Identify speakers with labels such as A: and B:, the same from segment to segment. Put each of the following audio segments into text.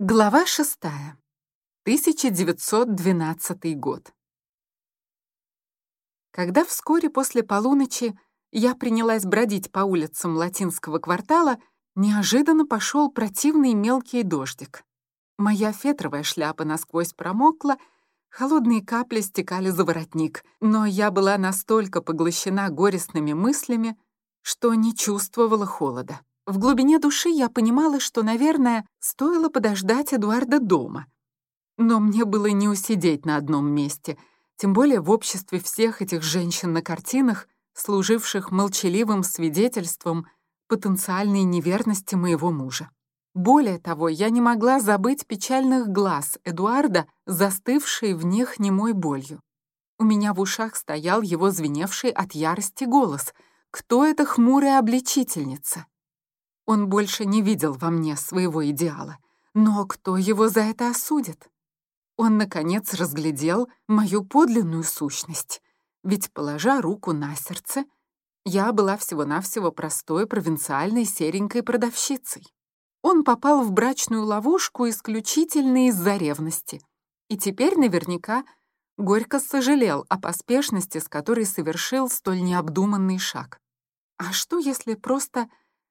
A: Глава шестая. 1912 год. Когда вскоре после полуночи я принялась бродить по улицам латинского квартала, неожиданно пошел противный мелкий дождик. Моя фетровая шляпа насквозь промокла, холодные капли стекали за воротник, но я была настолько поглощена горестными мыслями, что не чувствовала холода. В глубине души я понимала, что, наверное, стоило подождать Эдуарда дома. Но мне было не усидеть на одном месте, тем более в обществе всех этих женщин на картинах, служивших молчаливым свидетельством потенциальной неверности моего мужа. Более того, я не могла забыть печальных глаз Эдуарда, застывшие в них немой болью. У меня в ушах стоял его звеневший от ярости голос. «Кто эта хмурая обличительница?» Он больше не видел во мне своего идеала. Но кто его за это осудит? Он, наконец, разглядел мою подлинную сущность. Ведь, положа руку на сердце, я была всего-навсего простой провинциальной серенькой продавщицей. Он попал в брачную ловушку исключительно из-за ревности. И теперь наверняка горько сожалел о поспешности, с которой совершил столь необдуманный шаг. А что, если просто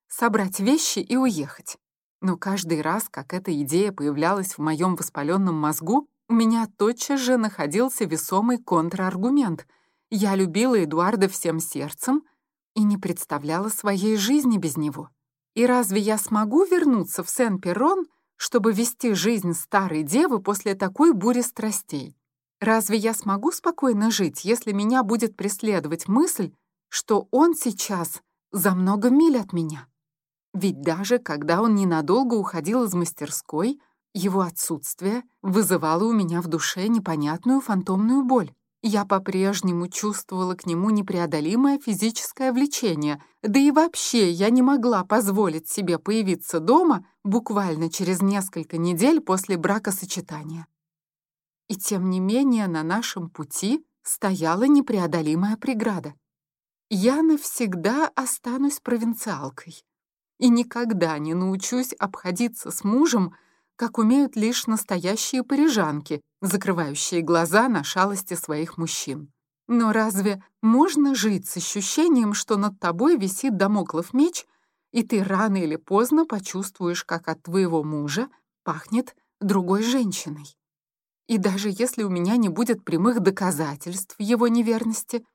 A: собрать вещи и уехать. Но каждый раз, как эта идея появлялась в моем воспаленном мозгу, у меня тотчас же находился весомый контраргумент. Я любила Эдуарда всем сердцем и не представляла своей жизни без него. И разве я смогу вернуться в Сен-Перрон, чтобы вести жизнь старой девы после такой бури страстей? Разве я смогу спокойно жить, если меня будет преследовать мысль, что он сейчас за много миль от меня? Ведь даже когда он ненадолго уходил из мастерской, его отсутствие вызывало у меня в душе непонятную фантомную боль. Я по-прежнему чувствовала к нему непреодолимое физическое влечение, да и вообще я не могла позволить себе появиться дома буквально через несколько недель после бракосочетания. И тем не менее на нашем пути стояла непреодолимая преграда. Я навсегда останусь провинциалкой и никогда не научусь обходиться с мужем, как умеют лишь настоящие парижанки, закрывающие глаза на шалости своих мужчин. Но разве можно жить с ощущением, что над тобой висит домоклов меч, и ты рано или поздно почувствуешь, как от твоего мужа пахнет другой женщиной? И даже если у меня не будет прямых доказательств его неверности,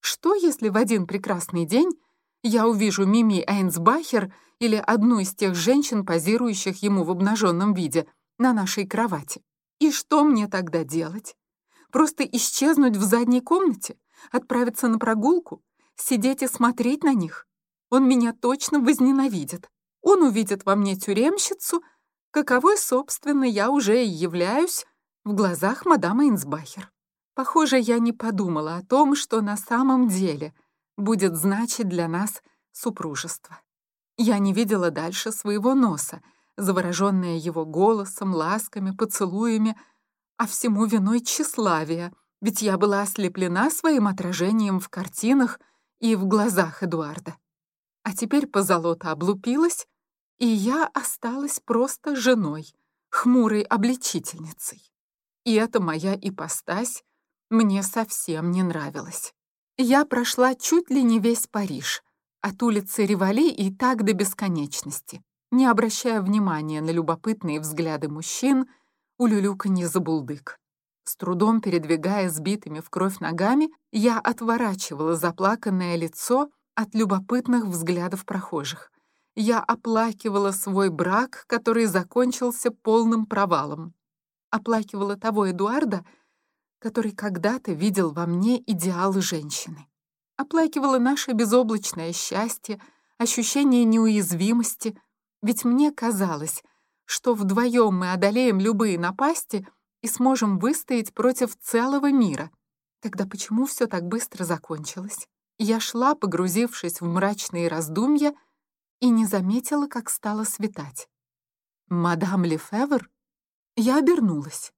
A: что если в один прекрасный день я увижу Мими Эйнсбахер или одну из тех женщин, позирующих ему в обнаженном виде, на нашей кровати. И что мне тогда делать? Просто исчезнуть в задней комнате? Отправиться на прогулку? Сидеть и смотреть на них? Он меня точно возненавидит. Он увидит во мне тюремщицу, каковой, собственно, я уже и являюсь в глазах мадам Эйнсбахер. Похоже, я не подумала о том, что на самом деле будет значить для нас супружество. Я не видела дальше своего носа, завороженная его голосом, ласками, поцелуями, а всему виной тщеславие, ведь я была ослеплена своим отражением в картинах и в глазах Эдуарда. А теперь позолота облупилась, и я осталась просто женой, хмурой обличительницей. И эта моя ипостась мне совсем не нравилась. Я прошла чуть ли не весь Париж, от улицы Ривали и так до бесконечности, не обращая внимания на любопытные взгляды мужчин, улюлюканье забулдык. С трудом передвигая сбитыми в кровь ногами, я отворачивала заплаканное лицо от любопытных взглядов прохожих. Я оплакивала свой брак, который закончился полным провалом. Оплакивала того Эдуарда, который когда-то видел во мне идеал женщины. Оплакивала наше безоблачное счастье, ощущение неуязвимости, ведь мне казалось, что вдвоем мы одолеем любые напасти и сможем выстоять против целого мира. Тогда почему все так быстро закончилось? Я шла, погрузившись в мрачные раздумья, и не заметила, как стало светать. «Мадам Лефевр?» Я обернулась.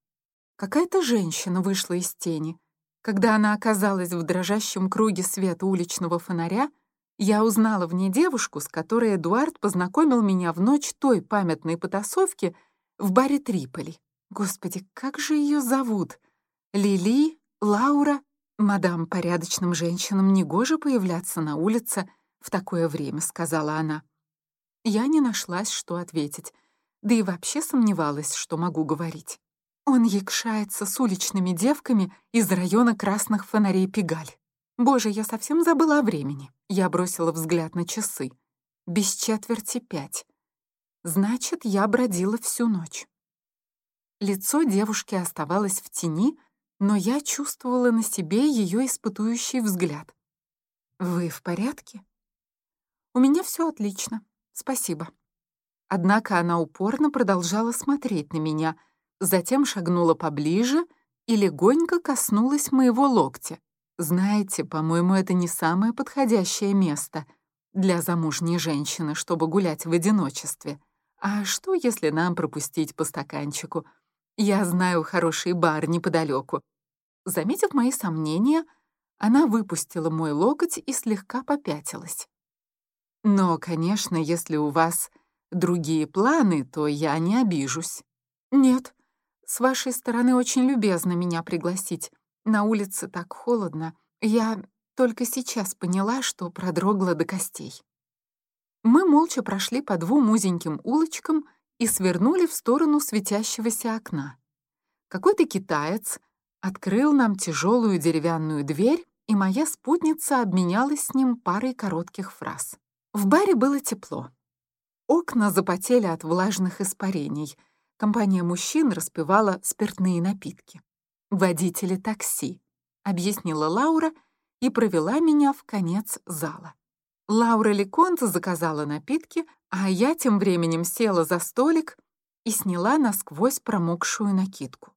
A: Какая-то женщина вышла из тени. Когда она оказалась в дрожащем круге света уличного фонаря, я узнала в ней девушку, с которой Эдуард познакомил меня в ночь той памятной потасовки, в баре Триполи. Господи, как же ее зовут? Лили? Лаура? Мадам, порядочным женщинам негоже появляться на улице в такое время, сказала она. Я не нашлась, что ответить, да и вообще сомневалась, что могу говорить. Он якшается с уличными девками из района красных фонарей Пегаль. Боже, я совсем забыла о времени. Я бросила взгляд на часы. Без четверти пять. Значит, я бродила всю ночь. Лицо девушки оставалось в тени, но я чувствовала на себе ее испытующий взгляд. «Вы в порядке?» «У меня все отлично, спасибо». Однако она упорно продолжала смотреть на меня, затем шагнула поближе и легонько коснулась моего локтя. «Знаете, по-моему, это не самое подходящее место для замужней женщины, чтобы гулять в одиночестве. А что, если нам пропустить по стаканчику?» Я знаю хороший бар неподалеку. Заметив мои сомнения, она выпустила мой локоть и слегка попятилась. Но, конечно, если у вас другие планы, то я не обижусь. Нет, с вашей стороны очень любезно меня пригласить. На улице так холодно. Я только сейчас поняла, что продрогла до костей. Мы молча прошли по двум узеньким улочкам и свернули в сторону светящегося окна. Какой-то китаец открыл нам тяжелую деревянную дверь, и моя спутница обменялась с ним парой коротких фраз. В баре было тепло. Окна запотели от влажных испарений. Компания мужчин распивала спиртные напитки. «Водители такси», — объяснила Лаура и провела меня в конец зала. Лаура Леконт заказала напитки, а я тем временем села за столик и сняла насквозь промокшую накидку.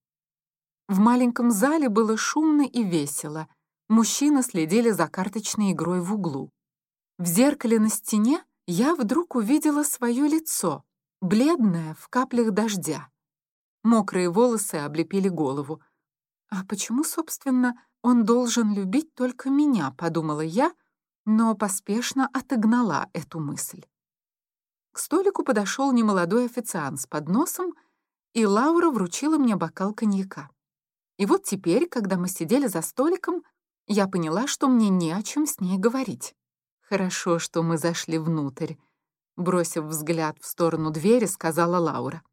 A: В маленьком зале было шумно и весело. Мужчины следили за карточной игрой в углу. В зеркале на стене я вдруг увидела свое лицо, бледное в каплях дождя. Мокрые волосы облепили голову. «А почему, собственно, он должен любить только меня?» — подумала я — но поспешно отогнала эту мысль. К столику подошел немолодой официант с подносом, и Лаура вручила мне бокал коньяка. И вот теперь, когда мы сидели за столиком, я поняла, что мне не о чем с ней говорить. Хорошо, что мы зашли внутрь. Бросив взгляд в сторону двери, сказала Лаура.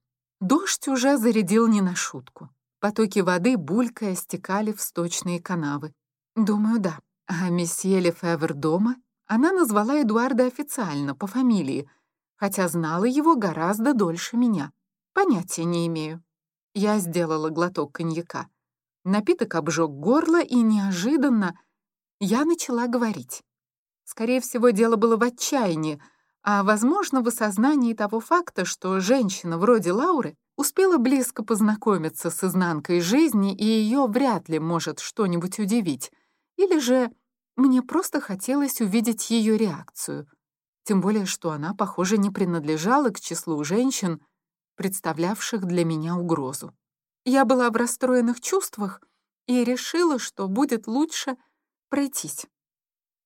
A: Дождь уже зарядил не на шутку. Потоки воды, булькая, стекали в сточные канавы. Думаю, да, а месье Лефевр дома она назвала Эдуарда официально, по фамилии, хотя знала его гораздо дольше меня. Понятия не имею. Я сделала глоток коньяка. Напиток обжег горло, и неожиданно я начала говорить. Скорее всего, дело было в отчаянии, а, возможно, в осознании того факта, что женщина вроде Лауры успела близко познакомиться с изнанкой жизни, и ее вряд ли может что-нибудь удивить. Или же мне просто хотелось увидеть ее реакцию, тем более что она, похоже, не принадлежала к числу женщин, представлявших для меня угрозу. Я была в расстроенных чувствах и решила, что будет лучше пройтись.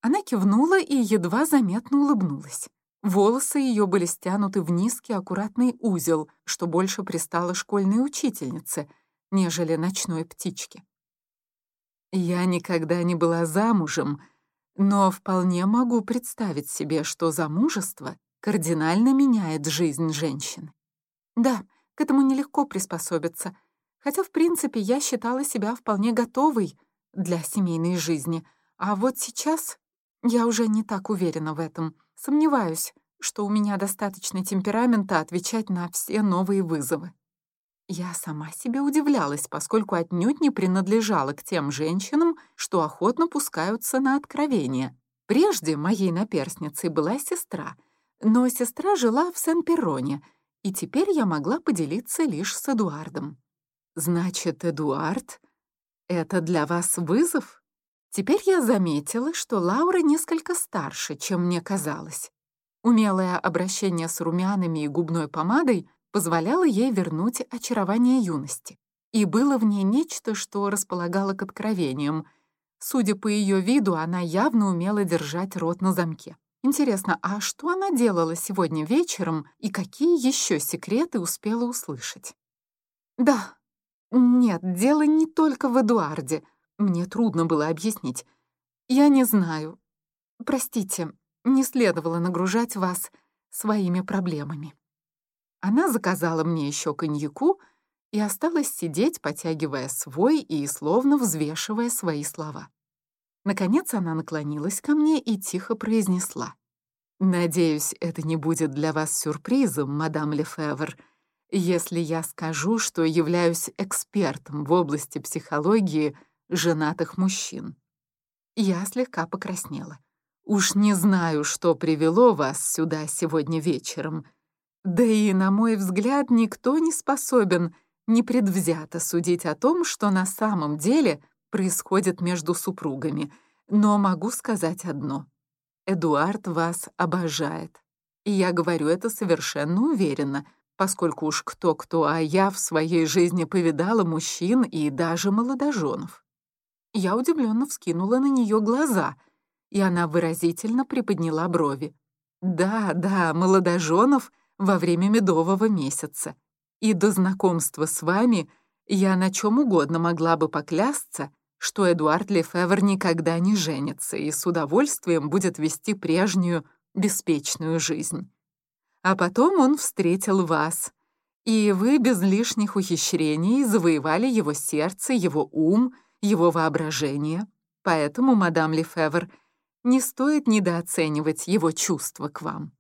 A: Она кивнула и едва заметно улыбнулась. Волосы ее были стянуты в низкий аккуратный узел, что больше пристало школьной учительнице, нежели ночной птичке. Я никогда не была замужем, но вполне могу представить себе, что замужество кардинально меняет жизнь женщины. Да, к этому нелегко приспособиться, хотя, в принципе, я считала себя вполне готовой для семейной жизни, а вот сейчас я уже не так уверена в этом. Сомневаюсь, что у меня достаточно темперамента отвечать на все новые вызовы. Я сама себе удивлялась, поскольку отнюдь не принадлежала к тем женщинам, что охотно пускаются на откровения. Прежде моей наперсницей была сестра, но сестра жила в Сен-Перроне, и теперь я могла поделиться лишь с Эдуардом. «Значит, Эдуард, это для вас вызов?» Теперь я заметила, что Лаура несколько старше, чем мне казалось. Умелое обращение с румянами и губной помадой позволяло ей вернуть очарование юности. И было в ней нечто, что располагало к откровениям. Судя по ее виду, она явно умела держать рот на замке. Интересно, а что она делала сегодня вечером и какие еще секреты успела услышать? Да, нет, дело не только в Эдуарде. Мне трудно было объяснить. Я не знаю. Простите, не следовало нагружать вас своими проблемами. Она заказала мне еще коньяку и осталась сидеть, потягивая свой и словно взвешивая свои слова. Наконец она наклонилась ко мне и тихо произнесла. «Надеюсь, это не будет для вас сюрпризом, мадам Лефевр, если я скажу, что являюсь экспертом в области психологии женатых мужчин». Я слегка покраснела. «Уж не знаю, что привело вас сюда сегодня вечером. Да и, на мой взгляд, никто не способен непредвзято судить о том, что на самом деле происходит между супругами. Но могу сказать одно. Эдуард вас обожает. И я говорю это совершенно уверенно, поскольку уж кто-кто, а я в своей жизни повидала мужчин и даже молодоженов. Я удивленно вскинула на нее глаза, и она выразительно приподняла брови. «Да, да, молодоженов во время медового месяца. И до знакомства с вами я на чем угодно могла бы поклясться, что Эдуард Лефевр никогда не женится и с удовольствием будет вести прежнюю беспечную жизнь. А потом он встретил вас, и вы без лишних ухищрений завоевали его сердце, его ум, его воображение. Поэтому, мадам Лефевр, не стоит недооценивать его чувства к вам.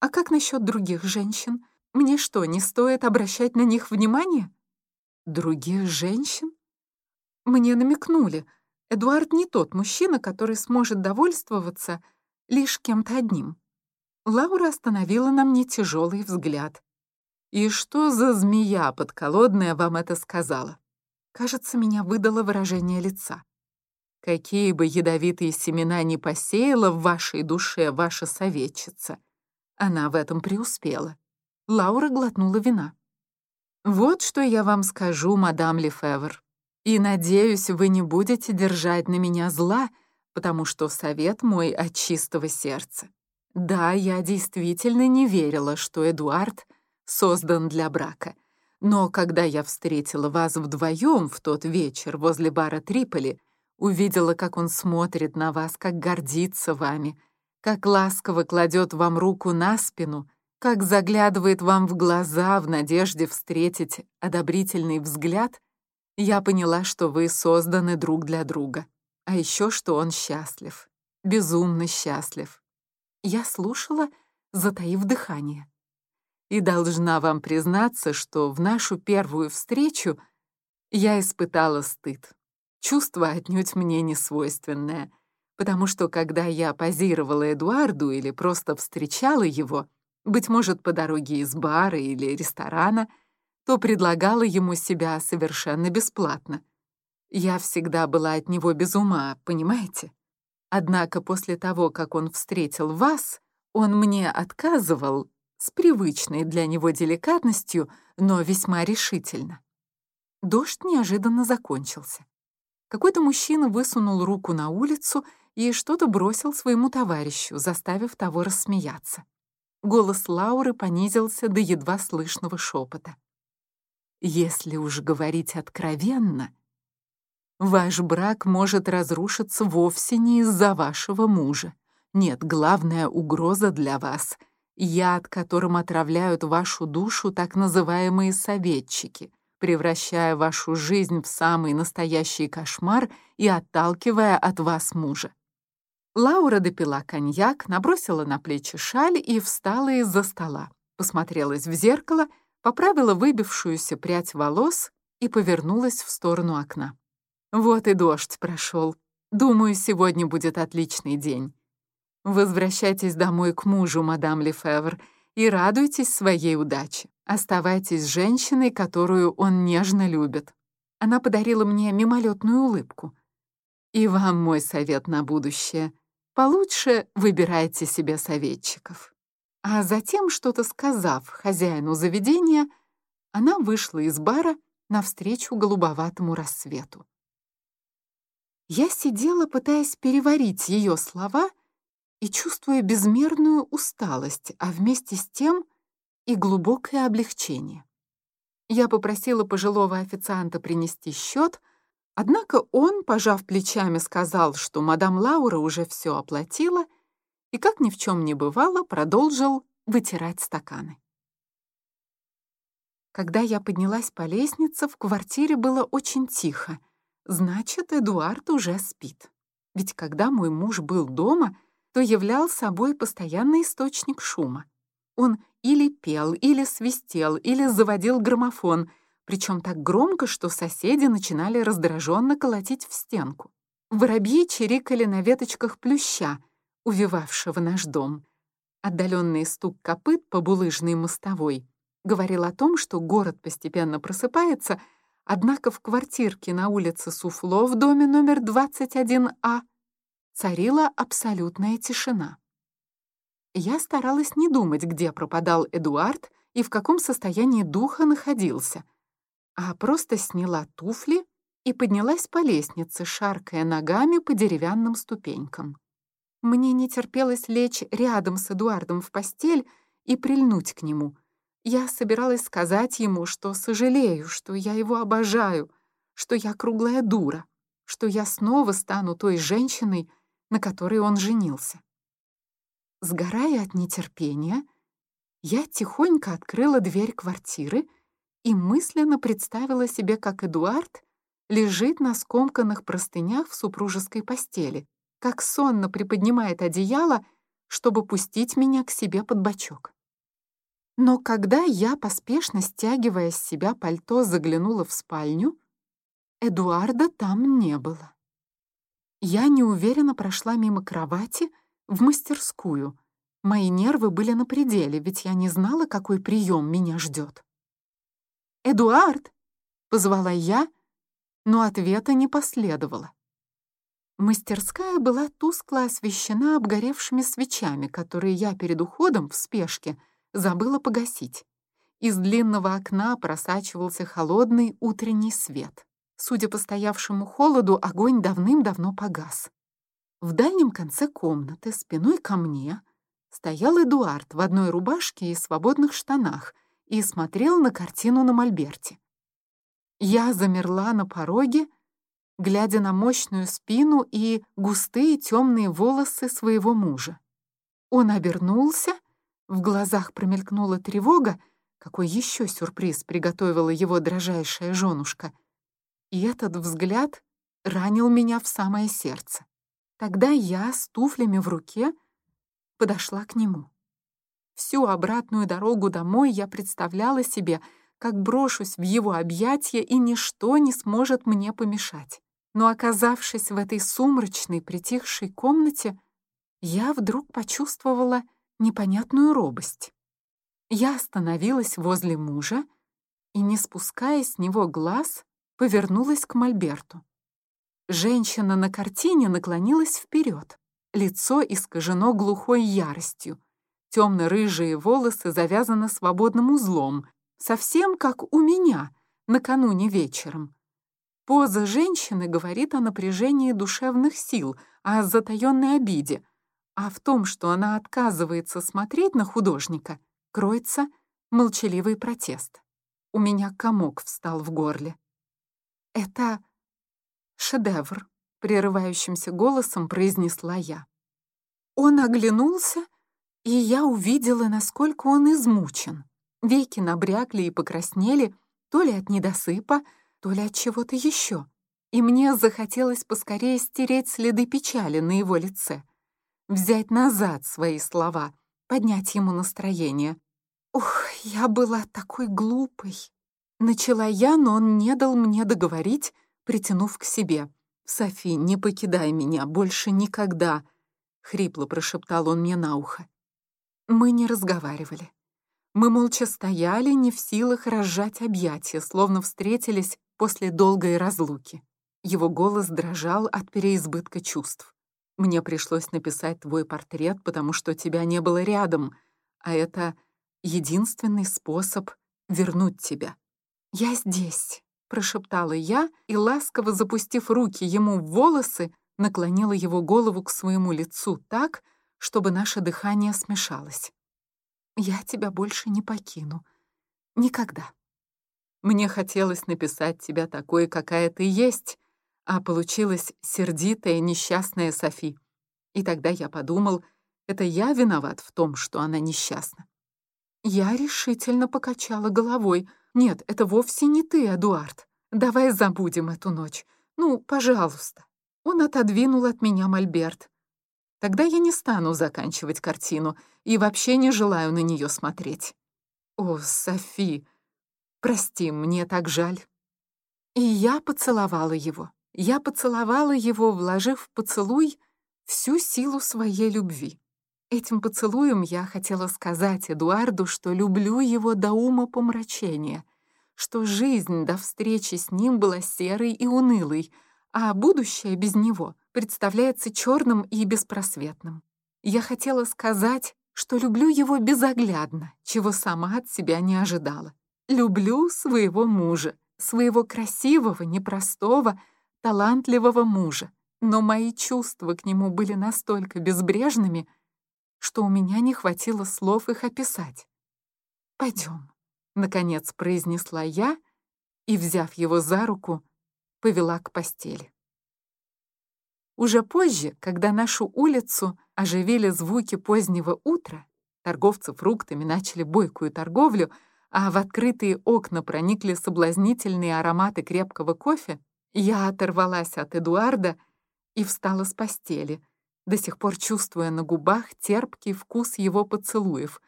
A: А как насчет других женщин? Мне что, не стоит обращать на них внимание? Других женщин? Мне намекнули. Эдуард не тот мужчина, который сможет довольствоваться лишь кем-то одним. Лаура остановила на мне тяжелый взгляд. «И что за змея подколодная вам это сказала?» Кажется, меня выдало выражение лица. «Какие бы ядовитые семена ни посеяла в вашей душе ваша советчица, она в этом преуспела». Лаура глотнула вина. «Вот что я вам скажу, мадам Лефевр. И надеюсь, вы не будете держать на меня зла, потому что совет мой от чистого сердца. Да, я действительно не верила, что Эдуард создан для брака. Но когда я встретила вас вдвоем в тот вечер возле бара Триполи, увидела, как он смотрит на вас, как гордится вами, как ласково кладет вам руку на спину, как заглядывает вам в глаза в надежде встретить одобрительный взгляд — я поняла, что вы созданы друг для друга. А еще, что он счастлив. Безумно счастлив. Я слушала, затаив дыхание. И должна вам признаться, что в нашу первую встречу я испытала стыд. Чувство отнюдь мне не свойственное, потому что когда я позировала Эдуарду или просто встречала его, быть может, по дороге из бара или ресторана — то предлагала ему себя совершенно бесплатно. Я всегда была от него без ума, понимаете? Однако после того, как он встретил вас, он мне отказывал с привычной для него деликатностью, но весьма решительно. Дождь неожиданно закончился. Какой-то мужчина высунул руку на улицу и что-то бросил своему товарищу, заставив того рассмеяться. Голос Лауры понизился до едва слышного шепота. Если уж говорить откровенно, ваш брак может разрушиться вовсе не из-за вашего мужа. Нет, главная угроза для вас — яд, которым отравляют вашу душу так называемые советчики, превращая вашу жизнь в самый настоящий кошмар и отталкивая от вас мужа. Лаура допила коньяк, набросила на плечи шаль и встала из-за стола, посмотрелась в зеркало — поправила выбившуюся прядь волос и повернулась в сторону окна. Вот и дождь прошел. Думаю, сегодня будет отличный день. Возвращайтесь домой к мужу, мадам Лефевр, и радуйтесь своей удаче. Оставайтесь женщиной, которую он нежно любит. Она подарила мне мимолетную улыбку. И вам мой совет на будущее. Получше выбирайте себе советчиков. А затем, что-то сказав хозяину заведения, она вышла из бара навстречу голубоватому рассвету. Я сидела, пытаясь переварить ее слова, и чувствуя безмерную усталость, а вместе с тем и глубокое облегчение. Я попросила пожилого официанта принести счет, однако он, пожав плечами, сказал, что мадам Лаура уже все оплатила и, как ни в чем не бывало, продолжил вытирать стаканы. Когда я поднялась по лестнице, в квартире было очень тихо. Значит, Эдуард уже спит. Ведь когда мой муж был дома, то являл собой постоянный источник шума. Он или пел, или свистел, или заводил граммофон, причем так громко, что соседи начинали раздраженно колотить в стенку. Воробьи чирикали на веточках плюща, увивавшего наш дом. Отдаленный стук копыт по булыжной мостовой говорил о том, что город постепенно просыпается, однако в квартирке на улице Суфло в доме номер 21А царила абсолютная тишина. Я старалась не думать, где пропадал Эдуард и в каком состоянии духа находился, а просто сняла туфли и поднялась по лестнице, шаркая ногами по деревянным ступенькам. Мне не терпелось лечь рядом с Эдуардом в постель и прильнуть к нему. Я собиралась сказать ему, что сожалею, что я его обожаю, что я круглая дура, что я снова стану той женщиной, на которой он женился. Сгорая от нетерпения, я тихонько открыла дверь квартиры и мысленно представила себе, как Эдуард лежит на скомканных простынях в супружеской постели, как сонно приподнимает одеяло, чтобы пустить меня к себе под бочок. Но когда я, поспешно стягивая с себя пальто, заглянула в спальню, Эдуарда там не было. Я неуверенно прошла мимо кровати в мастерскую. Мои нервы были на пределе, ведь я не знала, какой прием меня ждет. «Эдуард!» — позвала я, но ответа не последовало. Мастерская была тускло освещена обгоревшими свечами, которые я перед уходом в спешке забыла погасить. Из длинного окна просачивался холодный утренний свет. Судя по стоявшему холоду, огонь давным-давно погас. В дальнем конце комнаты, спиной ко мне, стоял Эдуард в одной рубашке и свободных штанах и смотрел на картину на мольберте. Я замерла на пороге, глядя на мощную спину и густые темные волосы своего мужа. Он обернулся, в глазах промелькнула тревога, какой еще сюрприз приготовила его дрожайшая женушка. И этот взгляд ранил меня в самое сердце. Тогда я с туфлями в руке подошла к нему. Всю обратную дорогу домой я представляла себе, как брошусь в его объятия, и ничто не сможет мне помешать но, оказавшись в этой сумрачной, притихшей комнате, я вдруг почувствовала непонятную робость. Я остановилась возле мужа и, не спуская с него глаз, повернулась к Мольберту. Женщина на картине наклонилась вперед, лицо искажено глухой яростью, темно-рыжие волосы завязаны свободным узлом, совсем как у меня накануне вечером. Поза женщины говорит о напряжении душевных сил, о затаённой обиде, а в том, что она отказывается смотреть на художника, кроется молчаливый протест. У меня комок встал в горле. «Это шедевр», — прерывающимся голосом произнесла я. Он оглянулся, и я увидела, насколько он измучен. Веки набрякли и покраснели, то ли от недосыпа, то ли от чего-то еще. И мне захотелось поскорее стереть следы печали на его лице, взять назад свои слова, поднять ему настроение. Ух, я была такой глупой. Начала я, но он не дал мне договорить, притянув к себе. «Софи, не покидай меня, больше никогда!» — хрипло прошептал он мне на ухо. Мы не разговаривали. Мы молча стояли, не в силах разжать объятия, словно встретились после долгой разлуки. Его голос дрожал от переизбытка чувств. «Мне пришлось написать твой портрет, потому что тебя не было рядом, а это единственный способ вернуть тебя». «Я здесь», — прошептала я и, ласково запустив руки ему в волосы, наклонила его голову к своему лицу так, чтобы наше дыхание смешалось. «Я тебя больше не покину. Никогда». Мне хотелось написать тебя такой, какая ты есть, а получилась сердитая, несчастная Софи. И тогда я подумал, это я виноват в том, что она несчастна. Я решительно покачала головой. «Нет, это вовсе не ты, Эдуард. Давай забудем эту ночь. Ну, пожалуйста». Он отодвинул от меня мольберт. Тогда я не стану заканчивать картину и вообще не желаю на нее смотреть. О, Софи, прости, мне так жаль. И я поцеловала его. Я поцеловала его, вложив в поцелуй всю силу своей любви. Этим поцелуем я хотела сказать Эдуарду, что люблю его до ума помрачения, что жизнь до встречи с ним была серой и унылой, а будущее без него представляется черным и беспросветным. Я хотела сказать, что люблю его безоглядно, чего сама от себя не ожидала. Люблю своего мужа, своего красивого, непростого, талантливого мужа. Но мои чувства к нему были настолько безбрежными, что у меня не хватило слов их описать. «Пойдем», — наконец произнесла я и, взяв его за руку, повела к постели. Уже позже, когда нашу улицу оживили звуки позднего утра, торговцы фруктами начали бойкую торговлю, а в открытые окна проникли соблазнительные ароматы крепкого кофе, я оторвалась от Эдуарда и встала с постели, до сих пор чувствуя на губах терпкий вкус его поцелуев,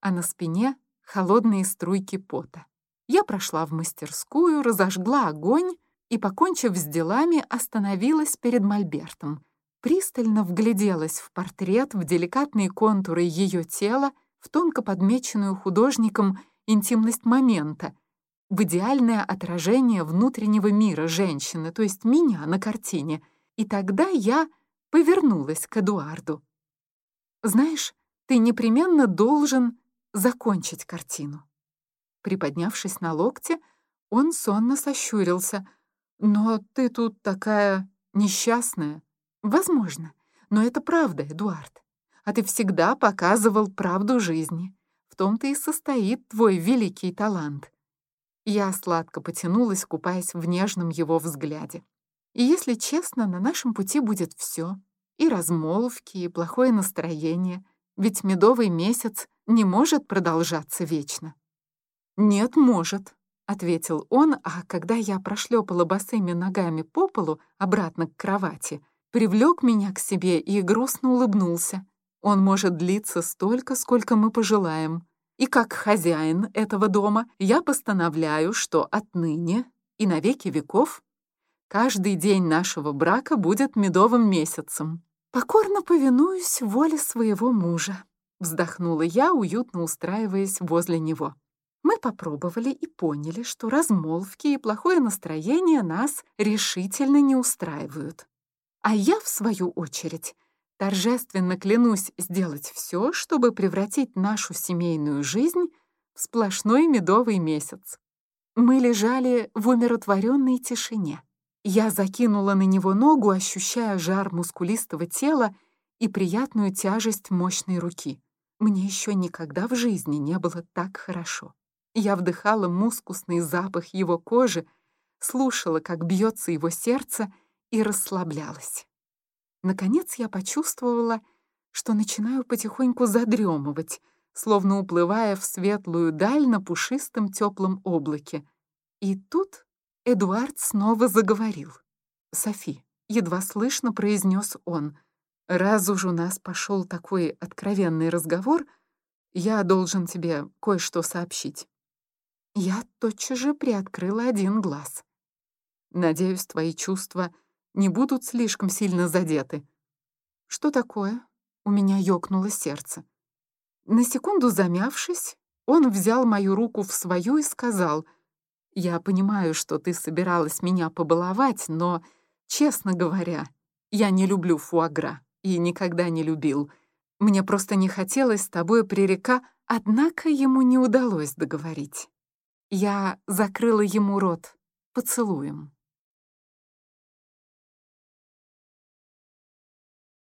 A: а на спине — холодные струйки пота. Я прошла в мастерскую, разожгла огонь и, покончив с делами, остановилась перед мольбертом. Пристально вгляделась в портрет, в деликатные контуры ее тела, в тонко подмеченную художником интимность момента, в идеальное отражение внутреннего мира женщины, то есть меня на картине. И тогда я повернулась к Эдуарду. «Знаешь, ты непременно должен закончить картину». Приподнявшись на локте, он сонно сощурился. «Но ты тут такая несчастная». «Возможно, но это правда, Эдуард. А ты всегда показывал правду жизни. В том-то и состоит твой великий талант». Я сладко потянулась, купаясь в нежном его взгляде. И если честно, на нашем пути будет все. И размолвки, и плохое настроение. Ведь медовый месяц не может продолжаться вечно. «Нет, может», — ответил он, а когда я прошлепала босыми ногами по полу обратно к кровати, привлек меня к себе и грустно улыбнулся. Он может длиться столько, сколько мы пожелаем. И как хозяин этого дома я постановляю, что отныне и на веки веков Каждый день нашего брака будет медовым месяцем. Покорно повинуюсь воле своего мужа», — вздохнула я, уютно устраиваясь возле него. Мы попробовали и поняли, что размолвки и плохое настроение нас решительно не устраивают. А я, в свою очередь, торжественно клянусь сделать все, чтобы превратить нашу семейную жизнь в сплошной медовый месяц. Мы лежали в умиротворенной тишине. Я закинула на него ногу, ощущая жар мускулистого тела и приятную тяжесть мощной руки. Мне еще никогда в жизни не было так хорошо. Я вдыхала мускусный запах его кожи, слушала, как бьется его сердце, и расслаблялась. Наконец я почувствовала, что начинаю потихоньку задремывать, словно уплывая в светлую даль на пушистом теплом облаке. И тут Эдуард снова заговорил. «Софи», — едва слышно произнес он, «раз уж у нас пошел такой откровенный разговор, я должен тебе кое-что сообщить». Я тотчас же приоткрыла один глаз. «Надеюсь, твои чувства не будут слишком сильно задеты». «Что такое?» — у меня ёкнуло сердце. На секунду замявшись, он взял мою руку в свою и сказал — я понимаю, что ты собиралась меня побаловать, но, честно говоря, я не люблю фуагра и никогда не любил. Мне просто не хотелось с тобой пререка, однако ему не удалось договорить. Я закрыла ему рот поцелуем.